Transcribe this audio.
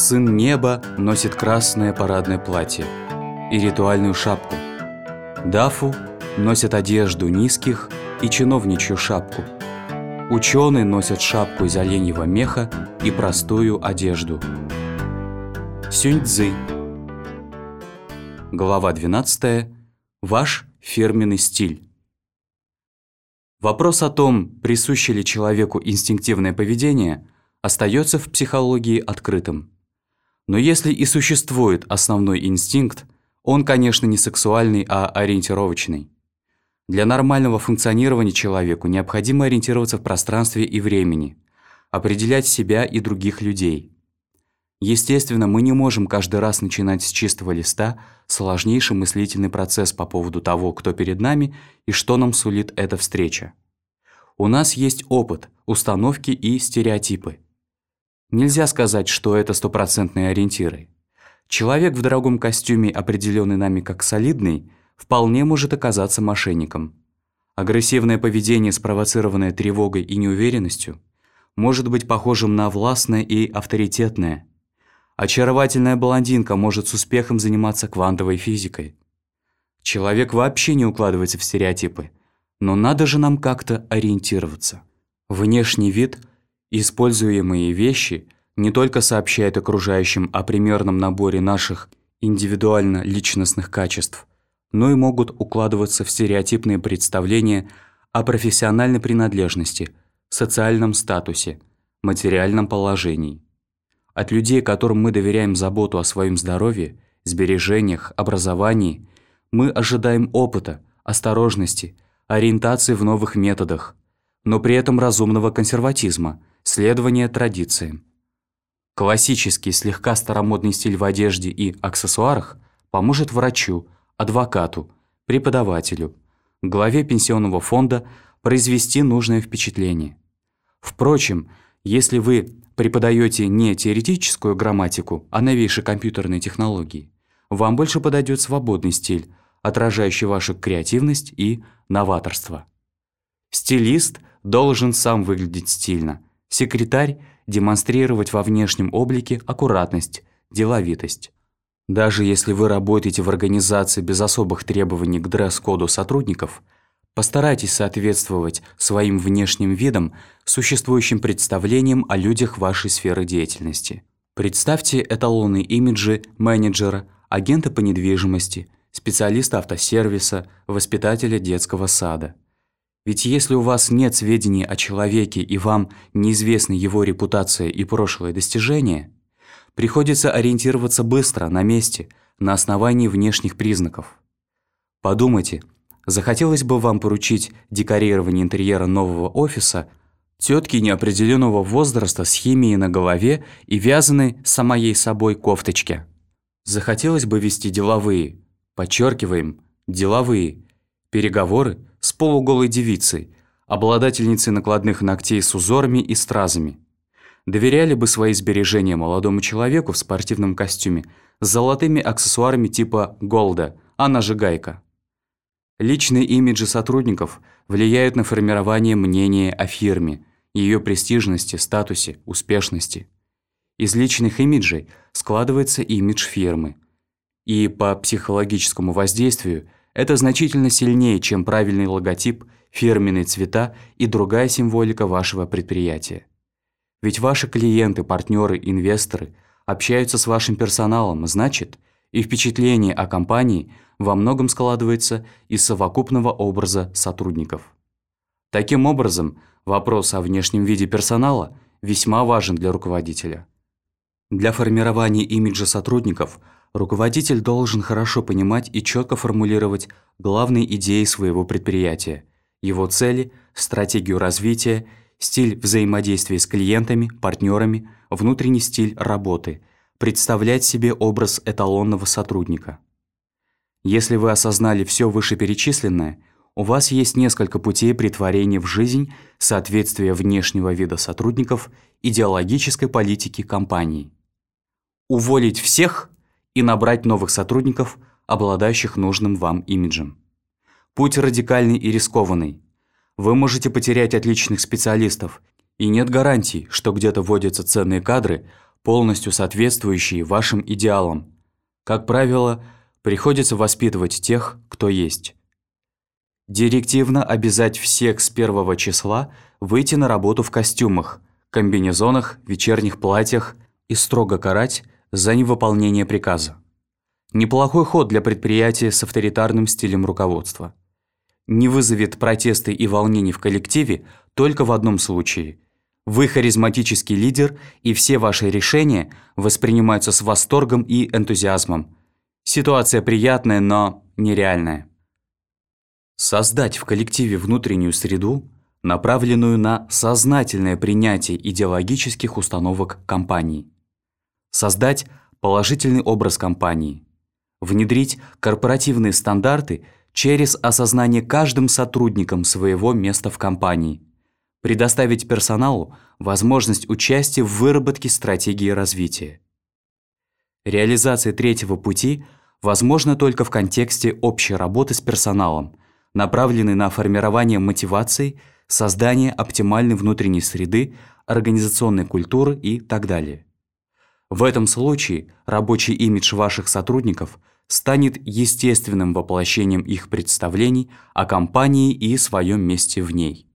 Сын неба носит красное парадное платье и ритуальную шапку. Дафу носят одежду низких и чиновничью шапку. Ученые носят шапку из оленьего меха и простую одежду. Сюньцзы. Глава 12. Ваш фирменный стиль. Вопрос о том, присуще ли человеку инстинктивное поведение, остается в психологии открытым. Но если и существует основной инстинкт, он, конечно, не сексуальный, а ориентировочный. Для нормального функционирования человеку необходимо ориентироваться в пространстве и времени, определять себя и других людей. Естественно, мы не можем каждый раз начинать с чистого листа сложнейший мыслительный процесс по поводу того, кто перед нами и что нам сулит эта встреча. У нас есть опыт, установки и стереотипы. Нельзя сказать, что это стопроцентные ориентиры. Человек в дорогом костюме, определенный нами как солидный, вполне может оказаться мошенником. Агрессивное поведение, спровоцированное тревогой и неуверенностью, может быть похожим на властное и авторитетное. Очаровательная блондинка может с успехом заниматься квантовой физикой. Человек вообще не укладывается в стереотипы, но надо же нам как-то ориентироваться. Внешний вид – Используемые вещи не только сообщают окружающим о примерном наборе наших индивидуально-личностных качеств, но и могут укладываться в стереотипные представления о профессиональной принадлежности, социальном статусе, материальном положении. От людей, которым мы доверяем заботу о своем здоровье, сбережениях, образовании, мы ожидаем опыта, осторожности, ориентации в новых методах, но при этом разумного консерватизма – следование традициям. Классический слегка старомодный стиль в одежде и аксессуарах поможет врачу, адвокату, преподавателю, главе пенсионного фонда произвести нужное впечатление. Впрочем, если вы преподаете не теоретическую грамматику, а новейшие компьютерные технологии, вам больше подойдет свободный стиль, отражающий вашу креативность и новаторство. Стилист должен сам выглядеть стильно – Секретарь – демонстрировать во внешнем облике аккуратность, деловитость. Даже если вы работаете в организации без особых требований к дресс-коду сотрудников, постарайтесь соответствовать своим внешним видом существующим представлениям о людях вашей сферы деятельности. Представьте эталонные имиджи менеджера, агента по недвижимости, специалиста автосервиса, воспитателя детского сада – ведь если у вас нет сведений о человеке и вам неизвестны его репутация и прошлые достижения, приходится ориентироваться быстро, на месте, на основании внешних признаков. Подумайте, захотелось бы вам поручить декорирование интерьера нового офиса тетке неопределенного возраста с химией на голове и вязаной самой собой кофточке. Захотелось бы вести деловые, подчеркиваем, деловые, переговоры с полуголой девицей, обладательницей накладных ногтей с узорами и стразами. Доверяли бы свои сбережения молодому человеку в спортивном костюме с золотыми аксессуарами типа «Голда», она же гайка. Личные имиджи сотрудников влияют на формирование мнения о фирме, ее престижности, статусе, успешности. Из личных имиджей складывается имидж фирмы. И по психологическому воздействию – это значительно сильнее, чем правильный логотип, фирменные цвета и другая символика вашего предприятия. Ведь ваши клиенты, партнеры, инвесторы общаются с вашим персоналом, значит, и впечатление о компании во многом складывается из совокупного образа сотрудников. Таким образом, вопрос о внешнем виде персонала весьма важен для руководителя. Для формирования имиджа сотрудников – руководитель должен хорошо понимать и четко формулировать главные идеи своего предприятия, его цели, стратегию развития, стиль взаимодействия с клиентами, партнерами, внутренний стиль работы, представлять себе образ эталонного сотрудника. Если вы осознали все вышеперечисленное, у вас есть несколько путей притворения в жизнь соответствия внешнего вида сотрудников идеологической политики компании. Уволить всех – и набрать новых сотрудников, обладающих нужным вам имиджем. Путь радикальный и рискованный. Вы можете потерять отличных специалистов, и нет гарантий, что где-то вводятся ценные кадры, полностью соответствующие вашим идеалам. Как правило, приходится воспитывать тех, кто есть. Директивно обязать всех с первого числа выйти на работу в костюмах, комбинезонах, вечерних платьях и строго карать за невыполнение приказа. Неплохой ход для предприятия с авторитарным стилем руководства. Не вызовет протесты и волнений в коллективе только в одном случае. Вы харизматический лидер, и все ваши решения воспринимаются с восторгом и энтузиазмом. Ситуация приятная, но нереальная. Создать в коллективе внутреннюю среду, направленную на сознательное принятие идеологических установок компании. Создать положительный образ компании – внедрить корпоративные стандарты через осознание каждым сотрудником своего места в компании, предоставить персоналу возможность участия в выработке стратегии развития. Реализация третьего пути возможна только в контексте общей работы с персоналом, направленной на формирование мотивации, создание оптимальной внутренней среды, организационной культуры и так далее. В этом случае рабочий имидж ваших сотрудников станет естественным воплощением их представлений о компании и своем месте в ней.